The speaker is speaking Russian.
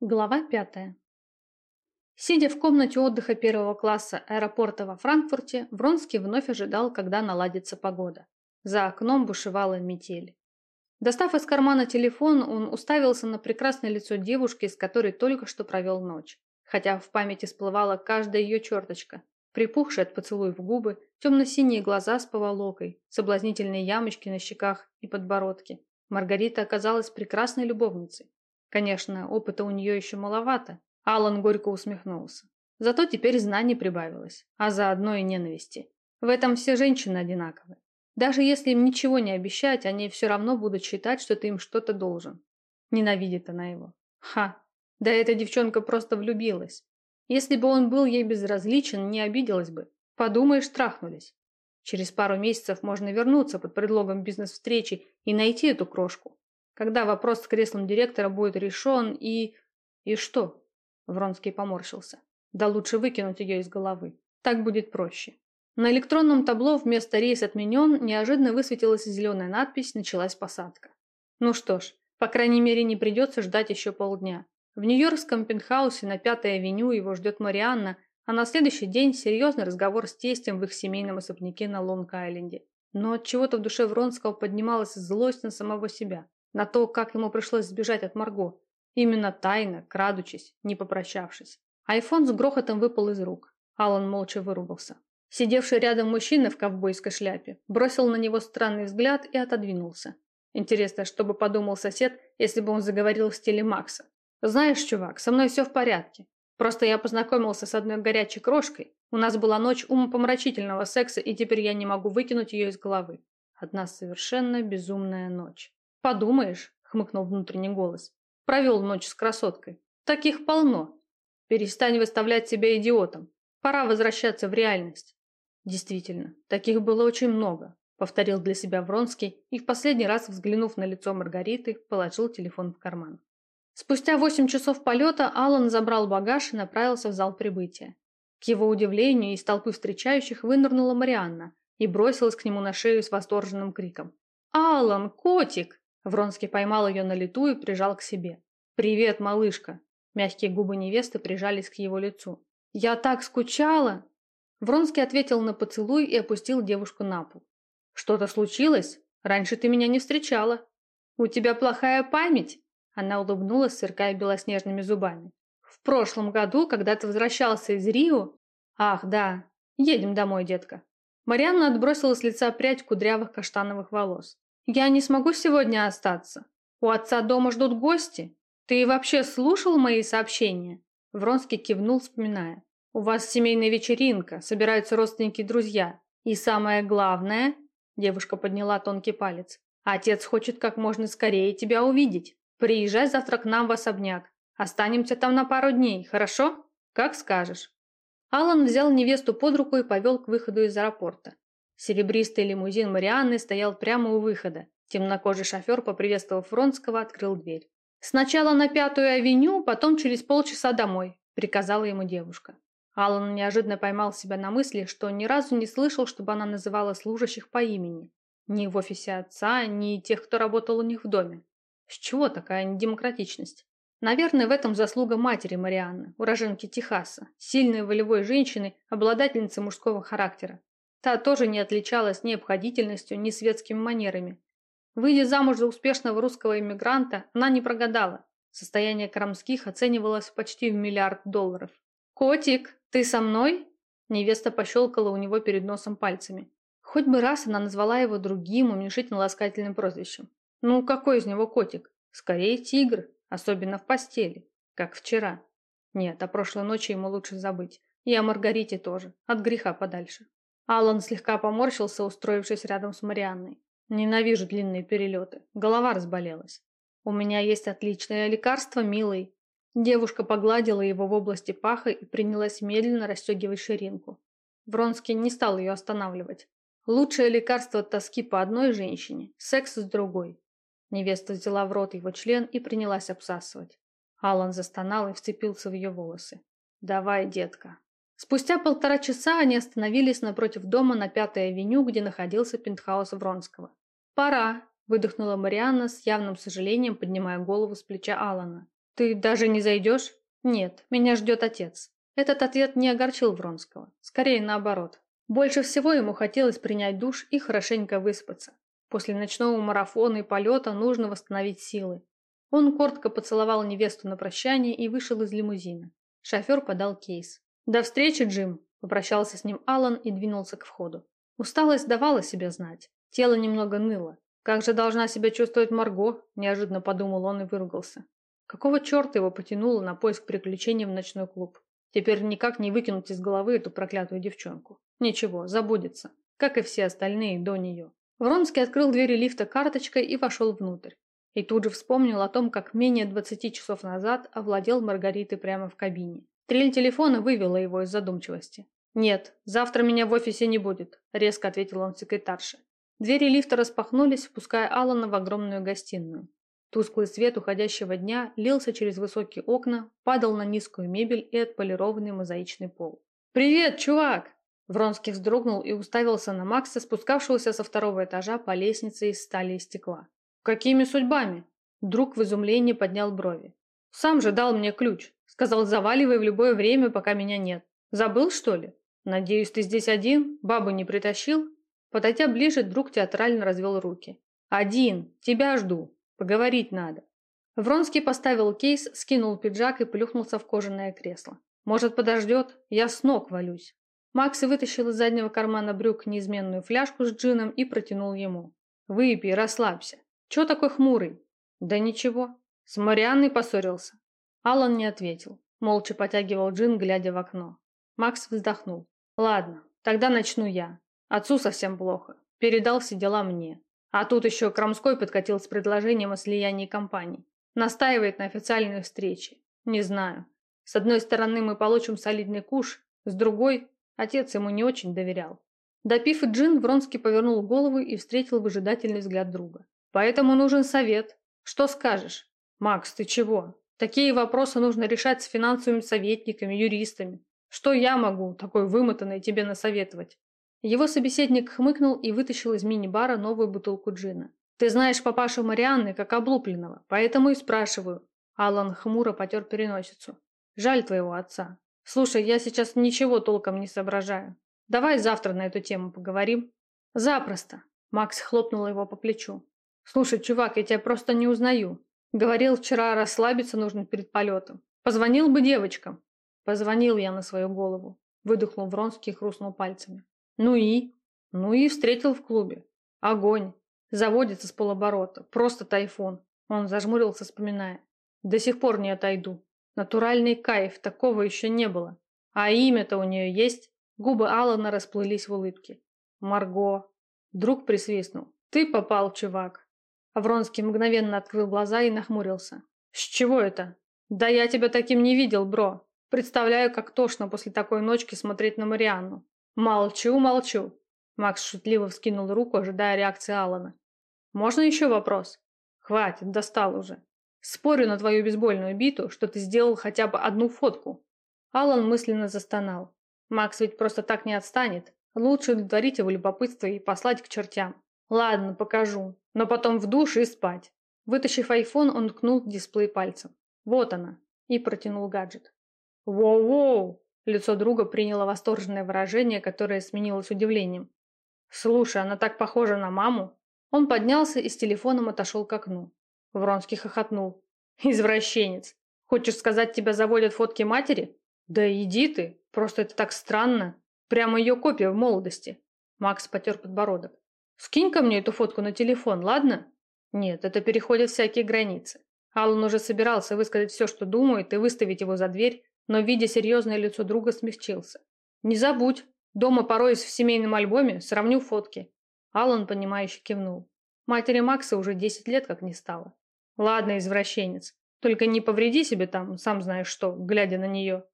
Глава пятая. Сидя в комнате отдыха первого класса аэропорта во Франкфурте, Вронский вновь ожидал, когда наладится погода. За окном бушевала метель. Достав из кармана телефон, он уставился на прекрасное лицо девушки, с которой только что провел ночь. Хотя в памяти всплывала каждая ее черточка. Припухшие от поцелуев губы, темно-синие глаза с поволокой, соблазнительные ямочки на щеках и подбородке. Маргарита оказалась прекрасной любовницей. Конечно, опыта у нее еще маловато. Алан горько усмехнулся. Зато теперь знаний прибавилось, а заодно и ненависти. В этом все женщины одинаковы. Даже если им ничего не обещать, они все равно будут считать, что ты им что-то должен. Ненавидит она его. Ха! Да эта девчонка просто влюбилась. Если бы он был ей безразличен, не обиделась бы. Подумаешь, трахнулись. Через пару месяцев можно вернуться под предлогом бизнес-встречи и найти эту крошку. Когда вопрос с креслом директора будет решен и... И что? Вронский поморщился. Да лучше выкинуть ее из головы. Так будет проще. На электронном табло вместо «рейс отменен» неожиданно высветилась зеленая надпись «Началась посадка». Ну что ж, по крайней мере не придется ждать еще полдня. В нью-йоркском пентхаусе на Пятой авеню его ждет Марианна, а на следующий день серьезный разговор с тестем в их семейном особняке на Лонг-Айленде. Но от чего то в душе Вронского поднималась злость на самого себя на то, как ему пришлось сбежать от Марго. Именно тайно, крадучись, не попрощавшись. Айфон с грохотом выпал из рук. Алан молча вырубился. Сидевший рядом мужчина в ковбойской шляпе бросил на него странный взгляд и отодвинулся. Интересно, что бы подумал сосед, если бы он заговорил в стиле Макса. «Знаешь, чувак, со мной все в порядке. Просто я познакомился с одной горячей крошкой. У нас была ночь умопомрачительного секса, и теперь я не могу выкинуть ее из головы. Одна совершенно безумная ночь. «Подумаешь», — хмыкнул внутренний голос, — «провел ночь с красоткой. Таких полно. Перестань выставлять себя идиотом. Пора возвращаться в реальность». Действительно, таких было очень много, повторил для себя Вронский и в последний раз, взглянув на лицо Маргариты, положил телефон в карман. Спустя восемь часов полета Алан забрал багаж и направился в зал прибытия. К его удивлению, из толпы встречающих вынырнула Марианна и бросилась к нему на шею с восторженным криком. «Алан, котик!» Вронский поймал ее на лету и прижал к себе. «Привет, малышка!» Мягкие губы невесты прижались к его лицу. «Я так скучала!» Вронский ответил на поцелуй и опустил девушку на пол. «Что-то случилось? Раньше ты меня не встречала». «У тебя плохая память?» Она улыбнулась, сверкая белоснежными зубами. «В прошлом году, когда ты возвращался из Рио...» «Ах, да. Едем домой, детка». Марианна отбросила с лица прядь кудрявых каштановых волос. Я не смогу сегодня остаться. У отца дома ждут гости. Ты вообще слушал мои сообщения?» Вронский кивнул, вспоминая. «У вас семейная вечеринка, собираются родственники и друзья. И самое главное...» Девушка подняла тонкий палец. «Отец хочет как можно скорее тебя увидеть. Приезжай завтра к нам в особняк. Останемся там на пару дней, хорошо? Как скажешь». Алан взял невесту под руку и повел к выходу из аэропорта. Серебристый лимузин Марианны стоял прямо у выхода. Темнокожий шофер, поприветствовав Вронского, открыл дверь. «Сначала на Пятую авеню, потом через полчаса домой», – приказала ему девушка. Аллан неожиданно поймал себя на мысли, что ни разу не слышал, чтобы она называла служащих по имени. Ни в офисе отца, ни тех, кто работал у них в доме. С чего такая недемократичность? Наверное, в этом заслуга матери Марианны, уроженки Техаса, сильной волевой женщины, обладательницы мужского характера. Та тоже не отличалась ни обходительностью, ни светскими манерами. Выйдя замуж за успешного русского иммигранта, она не прогадала. Состояние Крамских оценивалось почти в миллиард долларов. «Котик, ты со мной?» Невеста пощелкала у него перед носом пальцами. Хоть бы раз она назвала его другим, уменьшительно-ласкательным прозвищем. Ну, какой из него котик? Скорее тигр, особенно в постели, как вчера. Нет, о прошлой ночи ему лучше забыть. И о Маргарите тоже, от греха подальше. Алан слегка поморщился, устроившись рядом с Марианной. Ненавижу длинные перелеты. Голова разболелась. У меня есть отличное лекарство, милый. Девушка погладила его в области паха и принялась медленно расстегивать ширинку. Вронский не стал ее останавливать. Лучшее лекарство от тоски по одной женщине – секс с другой. Невеста взяла в рот его член и принялась обсасывать. Алан застонал и вцепился в ее волосы. «Давай, детка, Спустя полтора часа они остановились напротив дома на Пятой авеню, где находился пентхаус Вронского. «Пора», – выдохнула Марианна с явным сожалением, поднимая голову с плеча Алана. «Ты даже не зайдешь?» «Нет, меня ждет отец». Этот ответ не огорчил Вронского. Скорее наоборот. Больше всего ему хотелось принять душ и хорошенько выспаться. После ночного марафона и полета нужно восстановить силы. Он коротко поцеловал невесту на прощание и вышел из лимузина. Шофер подал кейс. «До встречи, Джим!» – попрощался с ним Алан и двинулся к входу. Усталость давала себя знать. Тело немного ныло. «Как же должна себя чувствовать Марго?» – неожиданно подумал он и выругался. Какого черта его потянуло на поиск приключений в ночной клуб? Теперь никак не выкинуть из головы эту проклятую девчонку. Ничего, забудется. Как и все остальные до нее. Вронский открыл двери лифта карточкой и вошел внутрь. И тут же вспомнил о том, как менее 20 часов назад овладел Маргаритой прямо в кабине. Трель телефона вывела его из задумчивости. «Нет, завтра меня в офисе не будет», – резко ответил он секретарше. Двери лифта распахнулись, впуская Алана в огромную гостиную. Тусклый свет уходящего дня лился через высокие окна, падал на низкую мебель и отполированный мозаичный пол. «Привет, чувак!» Вронский вздрогнул и уставился на Макса, спускавшегося со второго этажа по лестнице из стали и стекла. «Какими судьбами?» Друг в изумлении поднял брови. «Сам же дал мне ключ. Сказал, заваливай в любое время, пока меня нет. Забыл, что ли? Надеюсь, ты здесь один? Бабу не притащил?» Подойдя ближе, друг театрально развел руки. «Один. Тебя жду. Поговорить надо». Вронский поставил кейс, скинул пиджак и плюхнулся в кожаное кресло. «Может, подождет? Я с ног валюсь». Макс вытащил из заднего кармана брюк неизменную фляжку с джином и протянул ему. «Выпей, расслабься. Чего такой хмурый?» «Да ничего. С Марианной поссорился». Алан не ответил. Молча потягивал джин, глядя в окно. Макс вздохнул. «Ладно, тогда начну я. Отцу совсем плохо. Передал все дела мне. А тут еще Крамской подкатил с предложением о слиянии компаний. Настаивает на официальной встрече. Не знаю. С одной стороны, мы получим солидный куш, с другой Отец ему не очень доверял. Допив джин, Вронский повернул голову и встретил выжидательный взгляд друга. «Поэтому нужен совет. Что скажешь?» «Макс, ты чего? Такие вопросы нужно решать с финансовыми советниками, юристами. Что я могу, такой вымотанный, тебе насоветовать?» Его собеседник хмыкнул и вытащил из мини-бара новую бутылку джина. «Ты знаешь папашу Марианны как облупленного, поэтому и спрашиваю». Алан хмуро потер переносицу. «Жаль твоего отца. Слушай, я сейчас ничего толком не соображаю. Давай завтра на эту тему поговорим. Запросто. Макс хлопнул его по плечу. Слушай, чувак, я тебя просто не узнаю. Говорил вчера, расслабиться нужно перед полетом. Позвонил бы девочкам. Позвонил я на свою голову. Выдохнул Вронский и хрустнул пальцами. Ну и? Ну и встретил в клубе. Огонь. Заводится с полоборота. Просто тайфун. Он зажмурился, вспоминая. До сих пор не отойду. Натуральный кайф, такого еще не было. А имя-то у нее есть? Губы Алана расплылись в улыбке. Марго. Друг присвистнул. Ты попал, чувак. Авронский мгновенно открыл глаза и нахмурился. С чего это? Да я тебя таким не видел, бро. Представляю, как тошно после такой ночки смотреть на Марианну. Молчу, молчу. Макс шутливо вскинул руку, ожидая реакции Алана. Можно еще вопрос? Хватит, достал уже. Спорю на твою бейсбольную биту, что ты сделал хотя бы одну фотку. Алан мысленно застонал. Макс ведь просто так не отстанет. Лучше удовлетворить его любопытство и послать к чертям. Ладно, покажу. Но потом в душ и спать. Вытащив айфон, он ткнул дисплей пальцем. Вот она. И протянул гаджет. Воу-воу! Лицо друга приняло восторженное выражение, которое сменилось удивлением. Слушай, она так похожа на маму. Он поднялся и с телефоном отошел к окну. Вронский хохотнул. «Извращенец! Хочешь сказать, тебя заводят фотки матери? Да иди ты, просто это так странно. Прямо ее копия в молодости». Макс потер подбородок. «Скинь-ка мне эту фотку на телефон, ладно?» «Нет, это переходит всякие границы». Аллан уже собирался высказать все, что думает, и выставить его за дверь, но, видя серьезное лицо друга, смягчился. «Не забудь, дома пороюсь в семейном альбоме, сравню фотки». Аллан, понимающе кивнул. Матери Макса уже 10 лет как не стало. Ладно, извращенец. Только не повреди себе там, сам знаешь что, глядя на нее.